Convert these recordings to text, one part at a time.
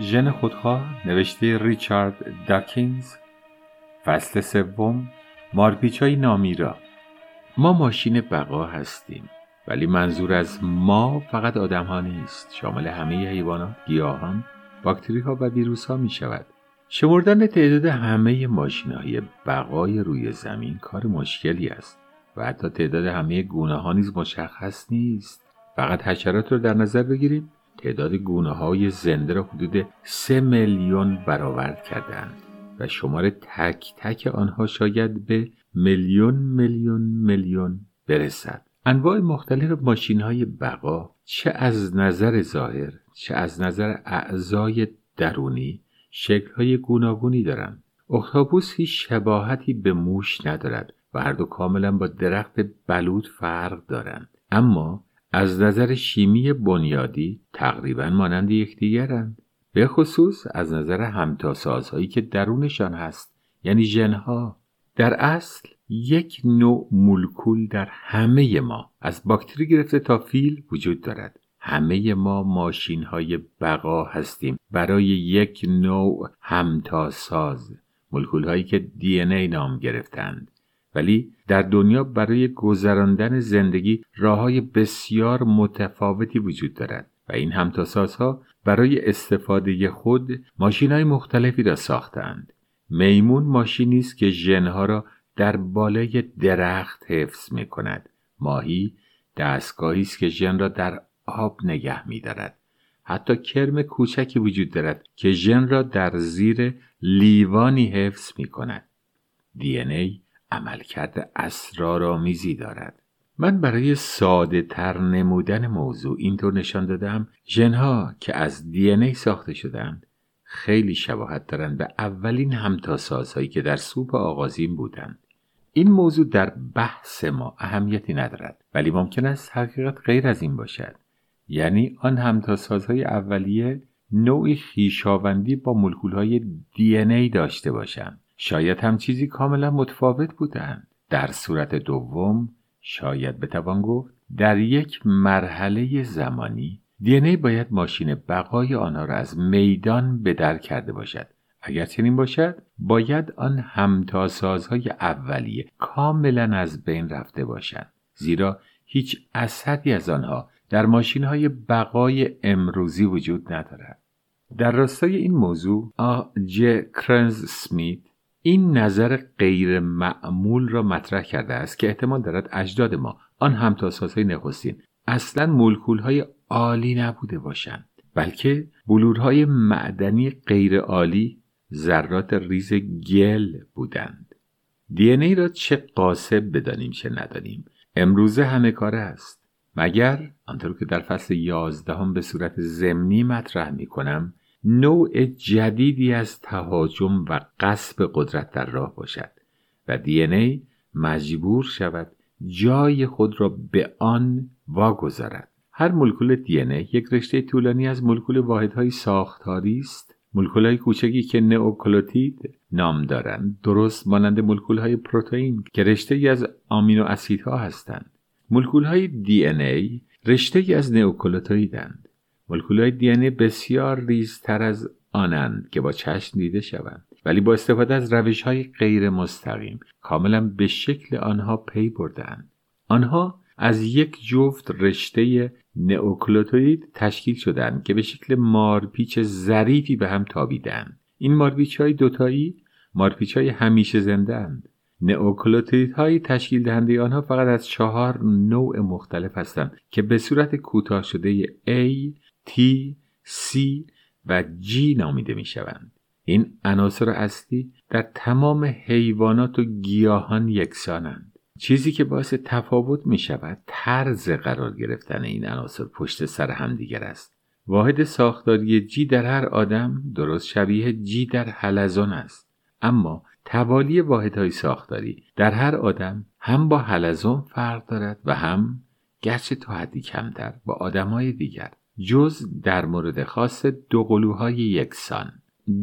ژن خودخواه نوشته ریچارد داکینز. فصل سوم مارپیچای نامیرا ما ماشین بقا هستیم ولی منظور از ما فقط آدم ها نیست. شامل همه حیوانات گیاهان باکتری ها و ویروس ها می شود شمردن تعداد همه ماشین های بقای روی زمین کار مشکلی است و حتی تعداد همه گونه ها نیز مشخص نیست. فقط حشرات رو در نظر بگیریم تعداد گونه های زنده را حدود سه میلیون برآورد کردند و شمار تک تک آنها شاید به میلیون میلیون میلیون برسد. انواع مختلف ماشین های بقا چه از نظر ظاهر چه از نظر اعضای درونی شکل های گوناگونی دارند. اختاپوس هیچ شباهتی به موش ندارد و هر دو کاملا با درخت بلود فرق دارند. اما از نظر شیمی بنیادی تقریبا مانند یکدیگرند. به خصوص از نظر همتاسازهایی که درونشان هست یعنی ژنها. در اصل یک نوع مولکول در همه ما از باکتری گرفته تا فیل وجود دارد. همه ما ماشین های بقا هستیم. برای یک نوع همتاساز مولکول هایی که دی ای نام گرفتند. ولی در دنیا برای گذراندن زندگی راه های بسیار متفاوتی وجود دارد و این همتاسازها برای استفاده خود ماشین های مختلفی را ساختند میمون ماشینی است که ژنها را در بالای درخت حفظ می کند ماهی دستگاهی است که ژن را در آب نگه می دارد. حتی کرم کوچکی وجود دارد که ژن را در زیر لیوانی حفظ می کند. دی ای عملکرد اسرارآمیزی دارد. من برای ساده تر نمودن موضوع اینطور نشان دادم ژنها که از دی ای ساخته شدند خیلی شباهت دارند به اولین همتاسازهایی که در سوپ آغازین بودند. این موضوع در بحث ما اهمیتی ندارد ولی ممکن است حقیقت غیر از این باشد یعنی آن همتاسازهای اولیه نوعی خیشاوندی با مولکولهای دی ای داشته باشند شاید هم چیزی کاملا متفاوت بودند. در صورت دوم شاید بتوان گفت در یک مرحله زمانی دی ای باید ماشین بقای آنها را از میدان به در کرده باشد. اگر چنین باشد باید آن همتاسازهای اولیه کاملا از بین رفته باشند. زیرا هیچ اثری از آنها در ماشین های بقای امروزی وجود ندارد. در راستای این موضوع آ. ج کرنز سمیت این نظر غیر معمول را مطرح کرده است که احتمال دارد اجداد ما آن همتاسازهای نخستین اصلا مولکول های عالی نبوده باشند بلکه بلورهای معدنی غیر عالی ذرات ریز گل بودند. دی ای را چه قاسب بدانیم چه ندانیم امروزه همه کاره است. مگر آنطور که در فصل یازدهم به صورت ضمنی مطرح می کنم نوع جدیدی از تهاجم و قصب قدرت در راه باشد و دی ای مجبور شود جای خود را به آن واگذارد. هر مولکول دی ای یک رشته طولانی از مولکول واحدهای ساختاری است. های کوچکی که نئوکلوتید نام دارند درست مانند های پروتئین که رشته ای از آمینو اسیدها هستند. مولکول های دی ای رشته ای از نئوکلوتویدند مولکول های دی ای بسیار ریزتر از آنند که با چشم دیده شوند ولی با استفاده از روش های غیر مستقیم کاملا به شکل آنها پی بردند آنها از یک جفت رشته نئوکلوتوید تشکیل شدند که به شکل مارپیچ ظریفی به هم تابیدند این مارپیچ های دوتایی مارپیچ های همیشه زنده اند نئوکلوتید های تشکیل دهنده آنها فقط از چهار نوع مختلف هستند که به صورت کوتاه شده A, T, C و G نامیده می شوند. این عناصر اصلی در تمام حیوانات و گیاهان یکسانند. چیزی که باعث تفاوت می شود طرز قرار گرفتن این عناصر پشت سر همدیگر است. واحد ساختاری G در هر آدم درست شبیه G در حلزون است. اما توالی واحدهای ساختاری در هر آدم هم با حلزون فرق دارد و هم گرچه تا حدی کمتر با آدمهای دیگر جز در مورد خاص دو قلوهای یکسان.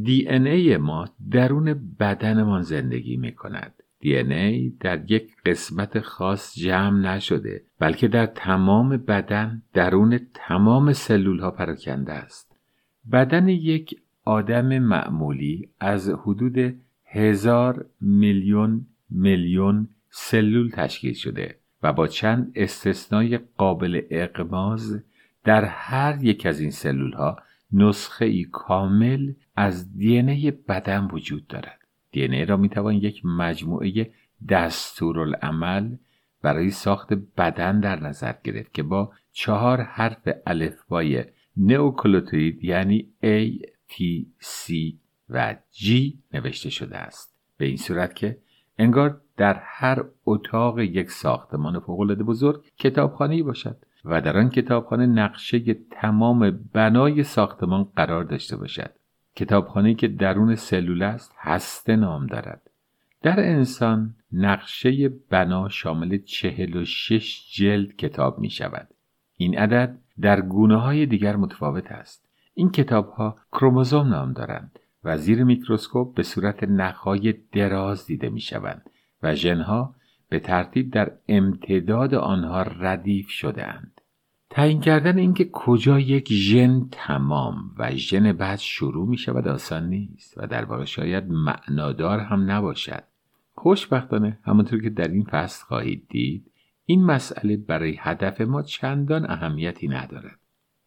دی ای ما درون بدنمان زندگی می کند دی ای در یک قسمت خاص جمع نشده بلکه در تمام بدن درون تمام سلول ها پراکنده است. بدن یک آدم معمولی از حدود هزار میلیون میلیون سلول تشکیل شده و با چند استثنای قابل اقماز در هر یک از این سلول ها نسخه ای کامل از دی بدن وجود دارد. دی را می توان یک مجموعه دستورالعمل برای ساخت بدن در نظر گرفت که با چهار حرف الفبای نئوکلوتوید یعنی A, T, C و G نوشته شده است. به این صورت که انگار در هر اتاق یک ساختمان فوقالعاده بزرگ کتابخانه باشد. و در آن کتابخانه نقشه تمام بنای ساختمان قرار داشته باشد کتابخانه که درون سلول است هسته نام دارد در انسان نقشه بنا شامل چهل و شش جلد کتاب می شود. این عدد در گونه های دیگر متفاوت است. این کتاب ها کروموزوم نام دارند و زیر میکروسکوپ به صورت نخهای دراز دیده می شوند و ژنها به ترتیب در امتداد آنها ردیف شده اند. تعیین کردن اینکه کجا یک ژن تمام و ژن بعد شروع می شود آسان نیست و در واقع شاید معنادار هم نباشد. خوشبختانه همانطور که در این فصل خواهید دید این مسئله برای هدف ما چندان اهمیتی ندارد.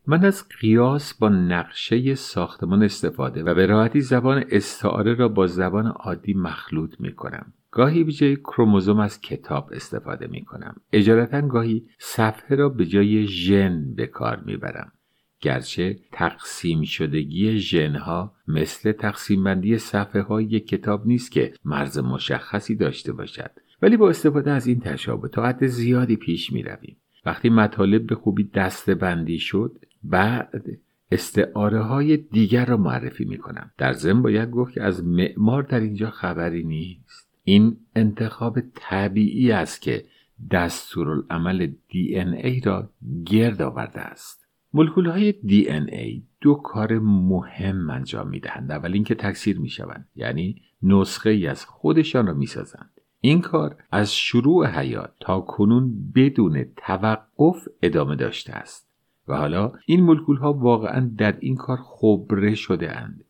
من از قیاس با نقشه ساختمان استفاده و به راحتی زبان استعاره را با زبان عادی مخلوط می کنم. گاهی به جای کروموزوم از کتاب استفاده می کنم. اجارتا گاهی صفحه را به جای ژن به کار می برم. گرچه تقسیم شدگی ژنها مثل تقسیم بندی صفحه های یک کتاب نیست که مرز مشخصی داشته باشد ولی با استفاده از این تشابه تا حد زیادی پیش می رویم. وقتی مطالب به خوبی دسته بندی شد بعد استعاره های دیگر را معرفی می کنم. در ضمن باید گفت که از معمار در اینجا خبری نیست. این انتخاب طبیعی است که دستورالعمل ای را گرد آورده است. مولکول های ای دو کار مهم انجام می دهند. اول اینکه تکثیر می شوند. یعنی نسخه ای از خودشان را می سازند. این کار از شروع حیات تا کنون بدون توقف ادامه داشته است. و حالا این مولکول ها واقعا در این کار خبره شده اند.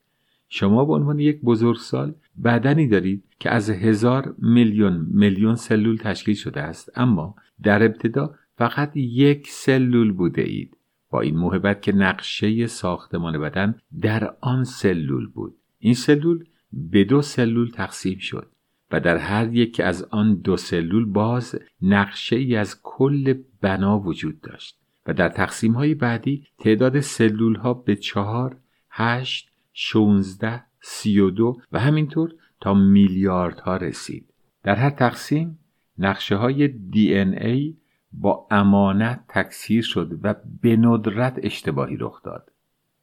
شما به عنوان یک بزرگسال بدنی دارید که از هزار میلیون میلیون سلول تشکیل شده است. اما در ابتدا فقط یک سلول بوده اید. با این موهبت که نقشه ساختمان بدن در آن سلول بود. این سلول به دو سلول تقسیم شد و در هر یک از آن دو سلول باز نقشه ای از کل بنا وجود داشت و در تقسیم های بعدی تعداد سلول ها به چهار، هشت، شونزده، سی و دو و همینطور تا میلیاردها رسید. در هر تقسیم نقشه های دی ای با امانت تکثیر شد و به ندرت اشتباهی رخ داد.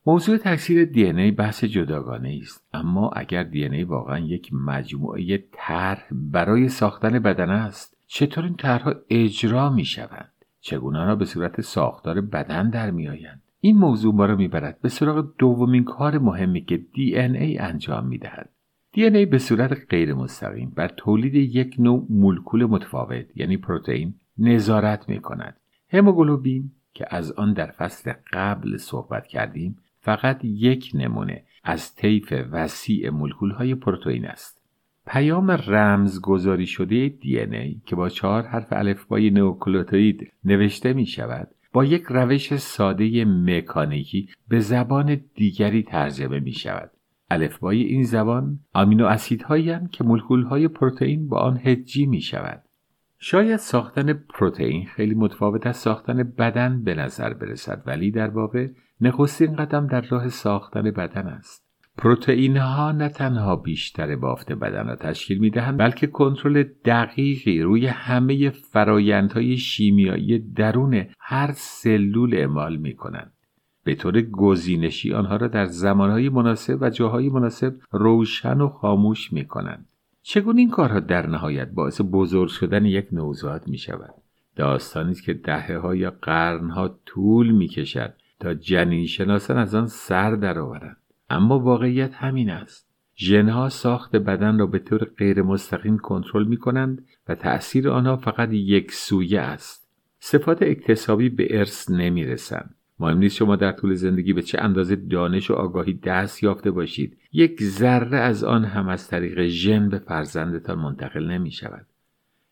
موضوع تکثیر دی ای بحث جداگانه است اما اگر دی ای واقعا یک مجموعه طرح برای ساختن بدن است چطور این طرحها اجرا می شوند چگونه آنها به صورت ساختار بدن در می آیند این موضوع ما را می‌برد به سراغ دومین کار مهمی که ای انجام می دهد. دی ای به صورت غیر مستقیم بر تولید یک نوع مولکول متفاوت یعنی پروتئین نظارت می کند. هموگلوبین که از آن در فصل قبل صحبت کردیم فقط یک نمونه از طیف وسیع مولکول های پروتئین است. پیام رمزگذاری شده ای که با چهار حرف الفبای نوکلوتوید نوشته می شود یک روش ساده مکانیکی به زبان دیگری ترجمه می شود. الفبای این زبان آمینو اسیدهایی که مولکول های پروتئین با آن هجی می شود. شاید ساختن پروتئین خیلی متفاوت از ساختن بدن به نظر برسد ولی در واقع نخستین قدم در راه ساختن بدن است. پروتئین ها نه تنها بیشتر بافت بدن را تشکیل می دهند بلکه کنترل دقیقی روی همه فرایندهای شیمیایی درون هر سلول اعمال می کنند. به طور گزینشی آنها را در زمانهای مناسب و جاهای مناسب روشن و خاموش می کنند. چگونه این کارها در نهایت باعث بزرگ شدن یک نوزاد می شود؟ داستانی است که دهه ها یا قرن ها طول می کشد تا جنین شناسان از آن سر درآورند. اما واقعیت همین است. ژنها ساخت بدن را به طور غیر مستقیم کنترل می کنند و تأثیر آنها فقط یک سویه است. صفات اکتسابی به ارث نمی رسند مهم نیست شما در طول زندگی به چه اندازه دانش و آگاهی دست یافته باشید. یک ذره از آن هم از طریق ژن به فرزندتان منتقل نمی شود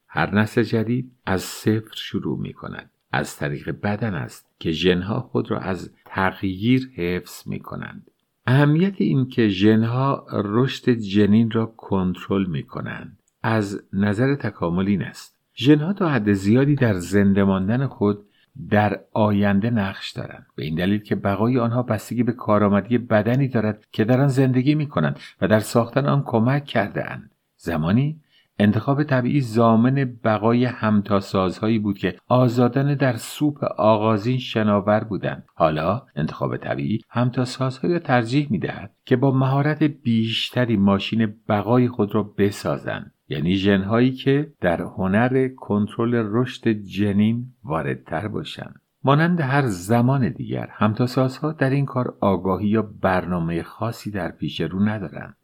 هر نسل جدید از صفر شروع می کند از طریق بدن است که ژنها خود را از تغییر حفظ می کنند اهمیت این که ژنها رشد جنین را کنترل می کنند از نظر تکامل این است. ژنها تا حد زیادی در زنده ماندن خود در آینده نقش دارند. به این دلیل که بقای آنها بستگی به کارآمدی بدنی دارد که در آن زندگی می کنند و در ساختن آن کمک کرده اند زمانی انتخاب طبیعی زامن بقای همتاسازهایی بود که آزادانه در سوپ آغازین شناور بودند. حالا انتخاب طبیعی همتاسازهایی را ترجیح می‌دهد که با مهارت بیشتری ماشین بقای خود را بسازند. یعنی ژنهایی که در هنر کنترل رشد جنین واردتر باشند. مانند هر زمان دیگر همتاسازها در این کار آگاهی یا برنامه خاصی در پیش رو ندارند.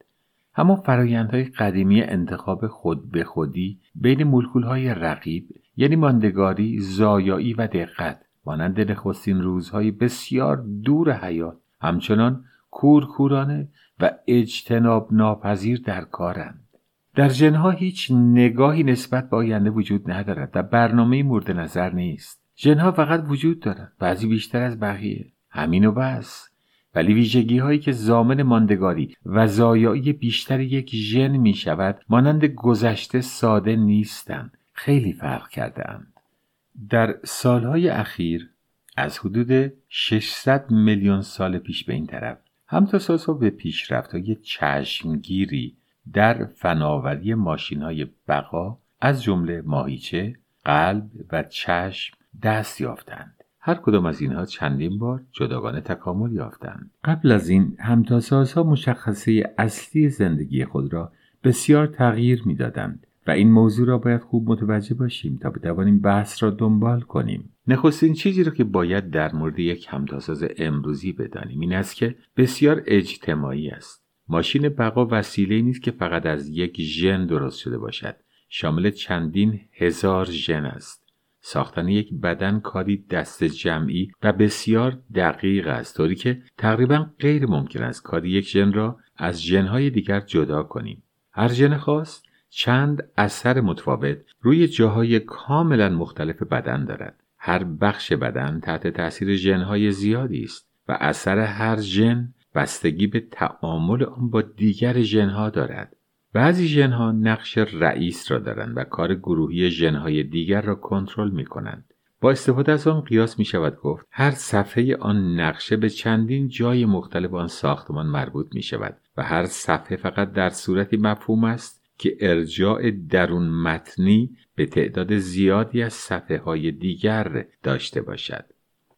اما فرایندهای قدیمی انتخاب خود به خودی بین مولکولهای رقیب یعنی ماندگاری، زایایی و دقت مانند نخستین روزهای بسیار دور حیات همچنان کورکورانه و اجتناب ناپذیر در کارند. در جنها هیچ نگاهی نسبت به آینده وجود ندارد و برنامه مورد نظر نیست. جنها فقط وجود دارند بعضی بیشتر از بقیه. همین و بس. ولی ویژگی هایی که زامن ماندگاری و زایایی بیشتر یک ژن می شود مانند گذشته ساده نیستند خیلی فرق کرده اند. در سالهای اخیر از حدود 600 میلیون سال پیش به این طرف همتا به پیشرفت های چشمگیری در فناوری ماشین های بقا از جمله ماهیچه، قلب و چشم دست یافتند. هر کدام از اینها چندین بار جداگانه تکامل یافتند. قبل از این همتاسازها مشخصه اصلی زندگی خود را بسیار تغییر می‌دادند و این موضوع را باید خوب متوجه باشیم تا بتوانیم بحث را دنبال کنیم. نخستین چیزی را که باید در مورد یک همتاساز امروزی بدانیم این است که بسیار اجتماعی است. ماشین بقا وسیله نیست که فقط از یک ژن درست شده باشد. شامل چندین هزار ژن است. ساختن یک بدن کاری دست جمعی و بسیار دقیق است طوری که تقریبا غیر ممکن است کاری یک ژن را از ژنهای دیگر جدا کنیم. هر ژن خاص چند اثر متفاوت روی جاهای کاملا مختلف بدن دارد. هر بخش بدن تحت تاثیر ژنهای زیادی است و اثر هر ژن بستگی به تعامل آن با دیگر ژنها دارد. بعضی ژنها نقش رئیس را دارند و کار گروهی ژنهای دیگر را کنترل می کنند. با استفاده از آن قیاس می شود گفت هر صفحه آن نقشه به چندین جای مختلف آن ساختمان مربوط می شود و هر صفحه فقط در صورتی مفهوم است که ارجاع درون متنی به تعداد زیادی از صفحه های دیگر داشته باشد.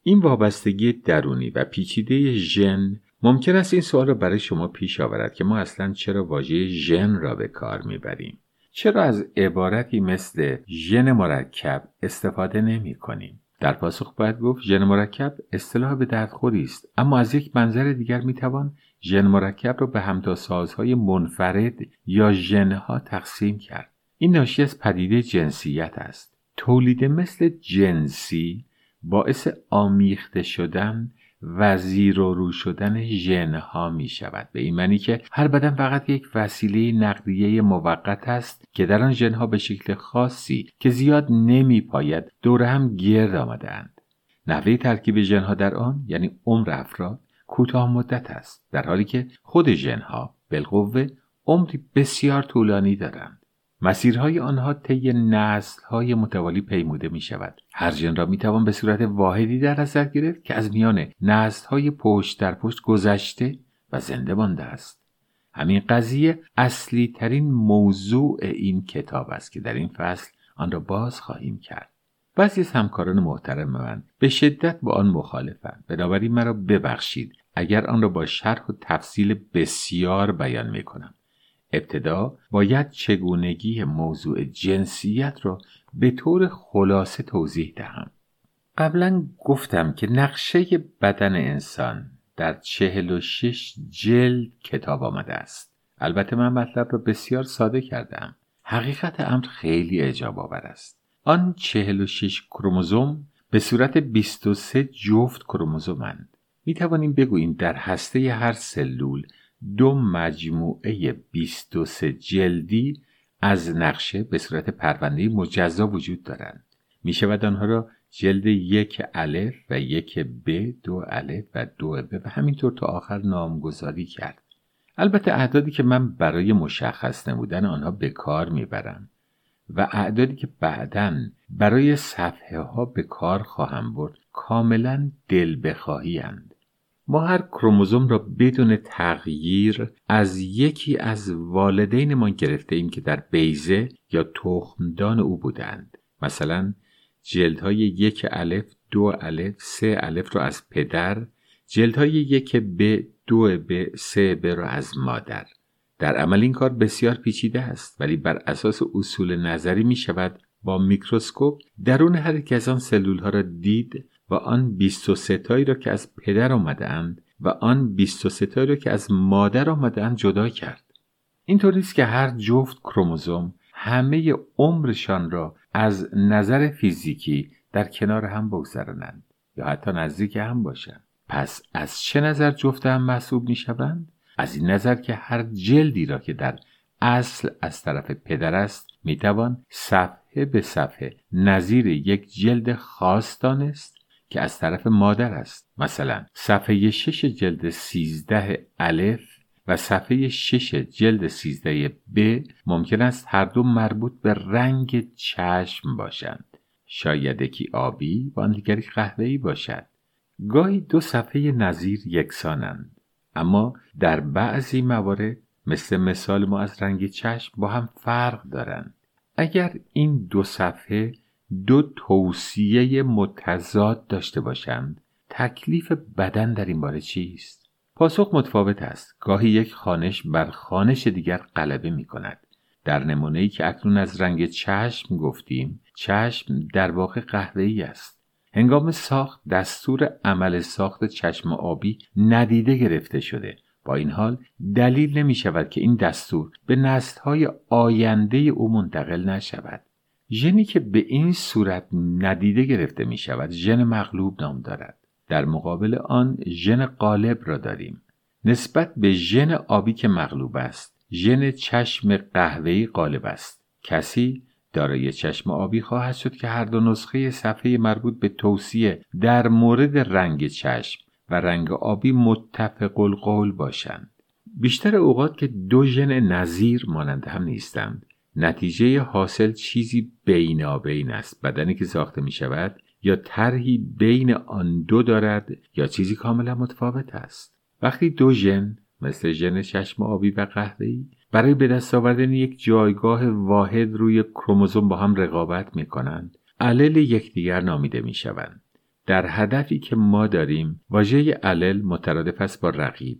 این وابستگی درونی و پیچیده ژن ممکن است این سوال را برای شما پیش آورد که ما اصلا چرا واژه ژن را به کار می‌بریم؟ چرا از عبارتی مثل ژن مرکب استفاده نمی کنیم در پاسخ باید گفت ژن مرکب اصطلاح به دردخوری است اما از یک منظر دیگر می‌توان ژن مرکب را به همتاسازهای منفرد یا ژنها تقسیم کرد. این ناشی از پدیده جنسیت است. تولید مثل جنسی باعث آمیخته شدن و زیر و رو شدن ژنها می شود. به این معنی که هر بدن فقط یک وسیله نقلیه موقت است که در آن ژنها به شکل خاصی که زیاد نمی پاید دور هم گرد آمده اند. نحوه ترکیب ژنها در آن یعنی عمر افراد کوتاه مدت است در حالی که خود ژنها بالقوه عمری بسیار طولانی دارند. مسیرهای آنها طی نسلهای متوالی پیموده می شود هر جن را می توان به صورت واحدی در نظر گرفت که از میان نسلهای پشت در پشت گذشته و زنده مانده است. همین قضیه اصلی ترین موضوع این کتاب است که در این فصل آن را باز خواهیم کرد. بعضی از همکاران محترم من به شدت با آن مخالفند. بنابراین مرا ببخشید اگر آن را با شرح و تفصیل بسیار بیان می کنم ابتدا باید چگونگی موضوع جنسیت را به طور خلاصه توضیح دهم. قبلا گفتم که نقشه بدن انسان در چهل و شش جلد کتاب آمده است. البته من مطلب را بسیار ساده کردم. حقیقت امر خیلی اجاب آور است. آن چهل و شش کروموزوم به صورت 23 جفت کروموزومند. می توانیم بگوییم در هسته هر سلول دو مجموعه 23 جلدی از نقشه به صورت پرونده مجزا وجود دارند. می شود آنها را جلد یک الف و یک ب دو الف و دو ب و همینطور تا آخر نامگذاری کرد. البته اعدادی که من برای مشخص نمودن آنها به کار می‌برم و اعدادی که بعدا برای صفحه ها به کار خواهم برد کاملا دل بخواهی ما هر کروموزوم را بدون تغییر از یکی از والدینمان گرفته ایم که در بیزه یا تخمدان او بودند. مثلا جلدهای یک الف دو الف سه الف را از پدر جلدهای یک ب دو ب سه ب را از مادر. در عمل این کار بسیار پیچیده است ولی بر اساس اصول نظری می شود با میکروسکوپ درون هر یک از آن سلول ها را دید و آن 23 تایی را که از پدر آمده اند و آن 23 تایی را که از مادر آمده اند جدا کرد اینطوری است که هر جفت کروموزوم همه عمرشان را از نظر فیزیکی در کنار هم بگذرانند یا حتی نزدیک هم باشند پس از چه نظر جفت هم محسوب می شوند؟ از این نظر که هر جلدی را که در اصل از طرف پدر است می توان صفحه به صفحه نظیر یک جلد خاص دانست که از طرف مادر است. مثلا صفحه شش جلد سیزده الف و صفحه شش جلد سیزده ب ممکن است هر دو مربوط به رنگ چشم باشند. شاید یکی آبی و آن دیگری قهوه‌ای باشد. گاهی دو صفحه نظیر یکسانند. اما در بعضی موارد مثل مثال ما از رنگ چشم با هم فرق دارند. اگر این دو صفحه دو توصیه متضاد داشته باشند. تکلیف بدن در این باره چیست؟ پاسخ متفاوت است. گاهی یک خانش بر خانش دیگر غلبه می کند. در نمونه ای که اکنون از رنگ چشم گفتیم چشم در واقع قهوه‌ای است. هنگام ساخت دستور عمل ساخت چشم آبی ندیده گرفته شده. با این حال دلیل نمی شود که این دستور به نسلهای آینده او منتقل نشود. ژنی که به این صورت ندیده گرفته می شود ژن مغلوب نام دارد. در مقابل آن ژن غالب را داریم. نسبت به ژن آبی که مغلوب است ژن چشم قهوه‌ای غالب است. کسی دارای چشم آبی خواهد شد که هر دو نسخه صفحه مربوط به توصیه در مورد رنگ چشم و رنگ آبی متفق القول باشند. بیشتر اوقات که دو ژن نظیر مانند هم نیستند نتیجه حاصل چیزی بینابین است. بدنی که ساخته می شود یا طرحی بین آن دو دارد یا چیزی کاملا متفاوت است. وقتی دو ژن مثل ژن چشم آبی و قهوه‌ای برای به دست آوردن یک جایگاه واحد روی کروموزوم با هم رقابت می کنند علل یکدیگر نامیده می شوند. در هدفی که ما داریم واژه علل مترادف است با رقیب.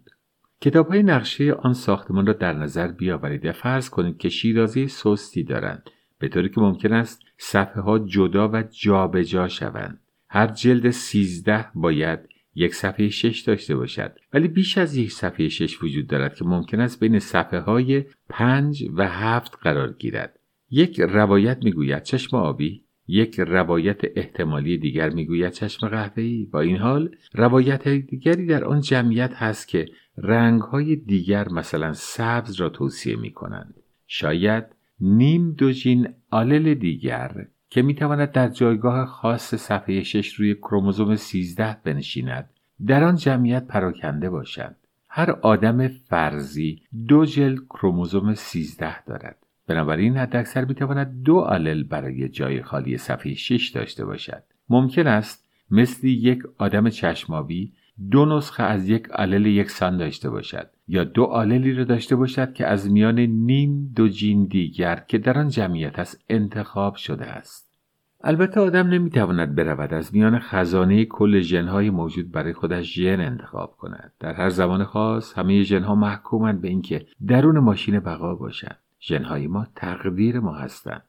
کتاب های نقشه آن ساختمان را در نظر بیاورید و فرض کنید که شیرازی سستی دارند به طوری که ممکن است صفحه ها جدا و جابجا جا شوند. هر جلد سیزده باید یک صفحه شش داشته باشد. ولی بیش از یک صفحه شش وجود دارد که ممکن است بین صفحه های پنج و هفت قرار گیرد. یک روایت می‌گوید چشم آبی یک روایت احتمالی دیگر می‌گوید چشم قهوه‌ای. با این حال روایت دیگری در آن جمعیت هست که های دیگر مثلا سبز را توصیه می کنند. شاید نیم دوجین آلل دیگر که می تواند در جایگاه خاص صفحه 6 روی کروموزوم 13 بنشیند در آن جمعیت پراکنده باشد. هر آدم فرضی دو جلد کروموزوم 13 دارد. بنابراین حداکثر می تواند دو آلل برای جای خالی صفحه 6 داشته باشد. ممکن است مثل یک آدم چشمابی دو نسخه از یک آلل یکسان داشته باشد یا دو آللی را داشته باشد که از میان نیم دو جین دیگر که در آن جمعیت است انتخاب شده است. البته آدم نمی‌تواند برود از میان خزانه کل ژنهای موجود برای خودش ژن انتخاب کند. در هر زمان خاص همه ژنها محکومند به اینکه درون ماشین بقا باشند. ژنهای ما تقدیر ما هستند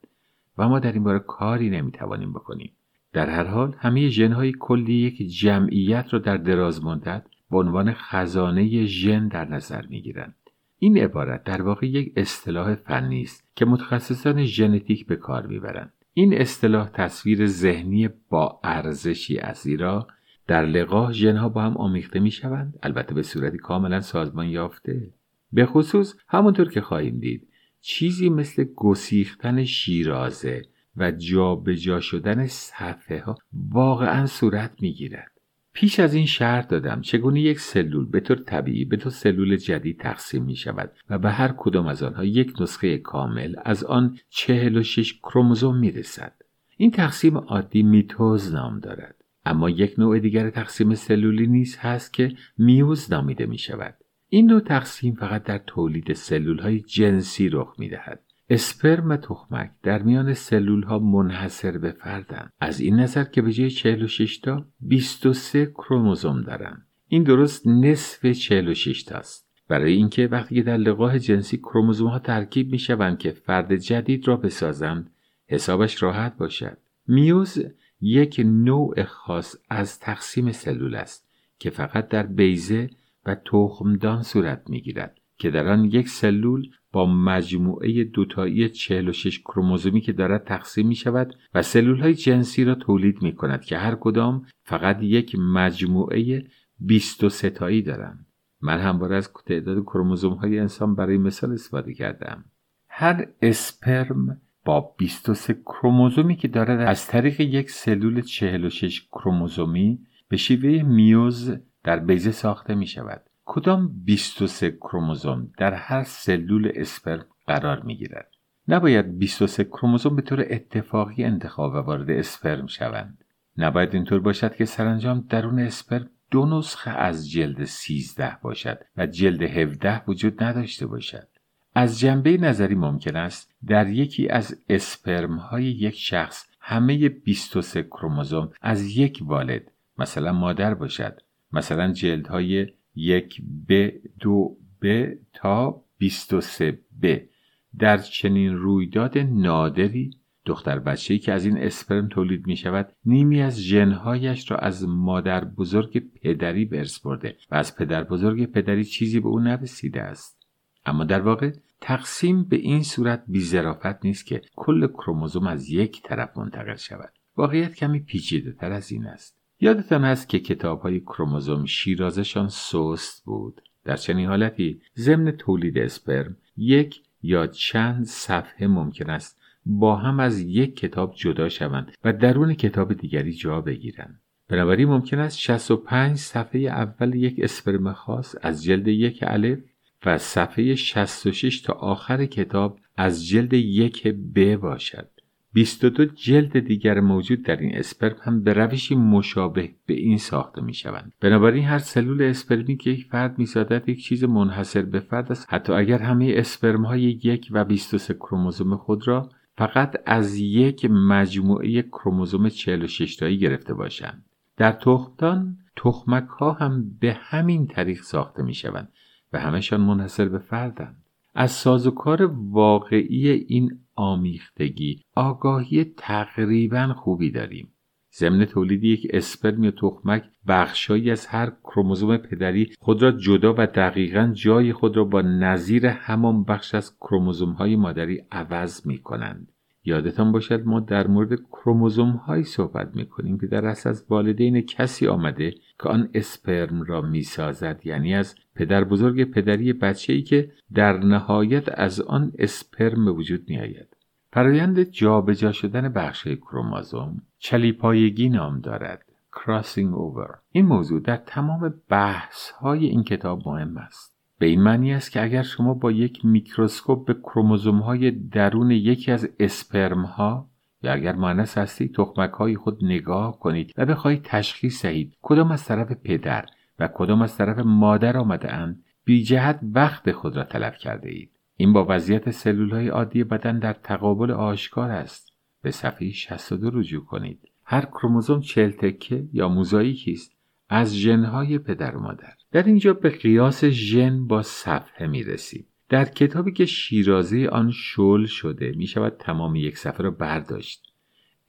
و ما در این باره کاری نمی‌توانیم بکنیم. در هر حال همه ژنهای کلی یک جمعیت را در دراز مدت به عنوان خزانه ژن در نظر می‌گیرند. این عبارت در واقع یک اصطلاح فنی است که متخصصان ژنتیک به کار می‌برند. این اصطلاح تصویر ذهنی با ارزشی از زیرا در لقاه ژنها با هم آمیخته می شوند البته به صورتی کاملا سازمان یافته. به خصوص همونطور که خواهیم دید چیزی مثل گسیختن شیرازه و جابجا جا شدن صفحه ها واقعا صورت می گیرد. پیش از این شرح دادم چگونه یک سلول به طور طبیعی به طور سلول جدید تقسیم می شود و به هر کدام از آنها یک نسخه کامل از آن چهل و شش کروموزوم می رسد. این تقسیم عادی میتوز نام دارد. اما یک نوع دیگر تقسیم سلولی نیز هست که میوز نامیده می شود. این نوع تقسیم فقط در تولید سلول های جنسی رخ می دهد. اسپرم و تخمک در میان سلول ها منحصر به فردند از این نظر که به جای 46 تا 23 کروموزوم دارند این درست نصف 46 تا است برای اینکه وقتی در لقاه جنسی کروموزوم ها ترکیب می شوند که فرد جدید را بسازند حسابش راحت باشد. میوز یک نوع خاص از تقسیم سلول است که فقط در بیزه و تخمدان صورت می گیرد که در آن یک سلول با مجموعه دوتایی 46 کروموزومی که دارد تقسیم می شود و سلول های جنسی را تولید می کند که هر کدام فقط یک مجموعه 23 تایی دارند. من همواره از تعداد کروموزوم های انسان برای مثال استفاده کردم. هر اسپرم با 23 کروموزومی که دارد از طریق یک سلول 46 کروموزومی به شیوه میوز در بیزه ساخته می شود. کدام 23 کروموزوم در هر سلول اسپرم قرار می گیرد. نباید 23 کروموزوم به طور اتفاقی انتخاب و وارد اسپرم شوند. نباید اینطور باشد که سرانجام درون اسپرم دو نسخه از جلد 13 باشد و جلد 17 وجود نداشته باشد. از جنبه نظری ممکن است در یکی از اسپرم های یک شخص همه 23 کروموزوم از یک والد مثلا مادر باشد مثلا جلدهای یک ب دو ب تا 23 ب. در چنین رویداد نادری دختر بچه‌ای که از این اسپرم تولید می شود نیمی از ژنهایش را از مادر بزرگ پدری برس برده و از پدر بزرگ پدری چیزی به او نرسیده است. اما در واقع تقسیم به این صورت بیزرافت نیست که کل کروموزوم از یک طرف منتقل شود. واقعیت کمی پیچیده تر از این است. یادتان هست که کتاب های کروموزوم شیرازشان سست بود. در چنین حالتی ضمن تولید اسپرم یک یا چند صفحه ممکن است با هم از یک کتاب جدا شوند و درون کتاب دیگری جا بگیرند. بنابراین ممکن است 65 صفحه اول یک اسپرم خاص از جلد یک الف و صفحه 66 تا آخر کتاب از جلد یک ب باشد. 22 جلد دیگر موجود در این اسپرم هم به روشی مشابه به این ساخته می شوند. بنابراین هر سلول اسپرمی که یک فرد می‌سازد یک چیز منحصر به فرد است حتی اگر همه اسپرم های یک و 23 کروموزوم خود را فقط از یک مجموعه کروموزوم 46 تایی گرفته باشند. در تخمدان تخمک ها هم به همین طریق ساخته می شوند و همشان منحصر به فردند. از سازوکار واقعی این آمیختگی آگاهی تقریبا خوبی داریم ضمن تولید یک اسپرم یا تخمک بخشهایی از هر کروموزوم پدری خود را جدا و دقیقا جای خود را با نظیر همان بخش از کروموزوم های مادری عوض می کنند. یادتان باشد ما در مورد کروموزوم هایی صحبت می کنیم که در اصل از والدین کسی آمده که آن اسپرم را می سازد یعنی از پدر بزرگ پدری بچه ای که در نهایت از آن اسپرم به وجود می آید. فرایند جابجا شدن بخش کروموزوم چلیپایگی نام دارد. Crossing over. این موضوع در تمام بحث های این کتاب مهم است. به این معنی است که اگر شما با یک میکروسکوپ به کروموزوم های درون یکی از اسپرم ها یا اگر مؤنث هستید تخمک های خود نگاه کنید و بخواهید تشخیص دهید کدام از طرف پدر و کدام از طرف مادر آمده اند بی جهت وقت خود را تلف کرده اید این با وضعیت سلول های عادی بدن در تقابل آشکار است. به صفحه 62 رجوع کنید. هر کروموزوم چل تکه یا موزاییکی است از ژنهای پدر و مادر. در اینجا به قیاس ژن با صفحه می رسیم در کتابی که شیرازه آن شل شده می شود تمام یک صفحه را برداشت.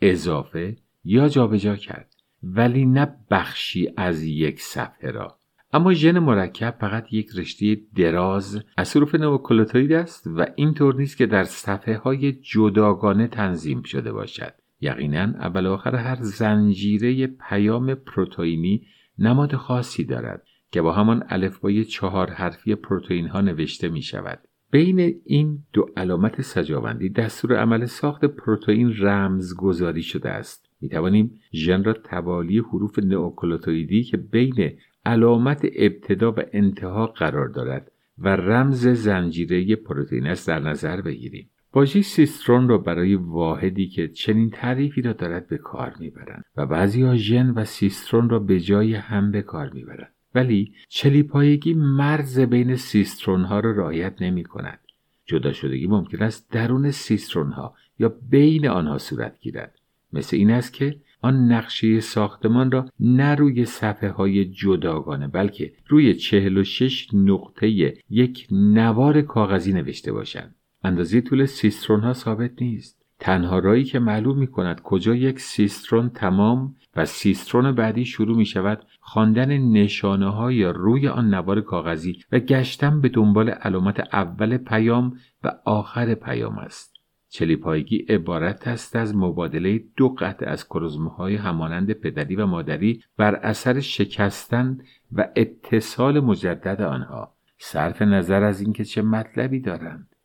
اضافه یا جابجا کرد. ولی نه بخشی از یک صفحه را. اما ژن مرکب فقط یک رشته دراز از حروف نوکلوتوید است و اینطور نیست که در صفحه های جداگانه تنظیم شده باشد. یقینا اول آخر هر زنجیره پیام پروتئینی نماد خاصی دارد که با همان الفبای چهار حرفی پروتئین ها نوشته می شود بین این دو علامت سجاوندی دستور عمل ساخت پروتئین رمزگذاری شده است. می توانیم ژن را توالی حروف نئوکلوتویدی که بین علامت ابتدا و انتها قرار دارد و رمز زنجیره پروتئین است در نظر بگیریم واژه سیسترون را برای واحدی که چنین تعریفی را دارد به کار می‌برند و بعضی ها ژن و سیسترون را به جای هم به کار می‌برند ولی چلیپایگی مرز بین سیسترون ها را رعایت نمی کند. جدا شدگی ممکن است درون سیسترون ها یا بین آنها صورت گیرد. مثل این است که آن نقشه ساختمان را نه روی صفحه های جداگانه بلکه روی چهل و شش نقطه یک نوار کاغذی نوشته باشند. اندازه طول سیسترون ها ثابت نیست. تنها رایی که معلوم می کند کجا یک سیسترون تمام و سیسترون بعدی شروع می شود خواندن نشانه های روی آن نوار کاغذی و گشتن به دنبال علامت اول پیام و آخر پیام است. چلیپایگی عبارت است از مبادله دو قطع از کروزمه های همانند پدری و مادری بر اثر شکستن و اتصال مجدد آنها صرف نظر از اینکه چه مطلبی دارند.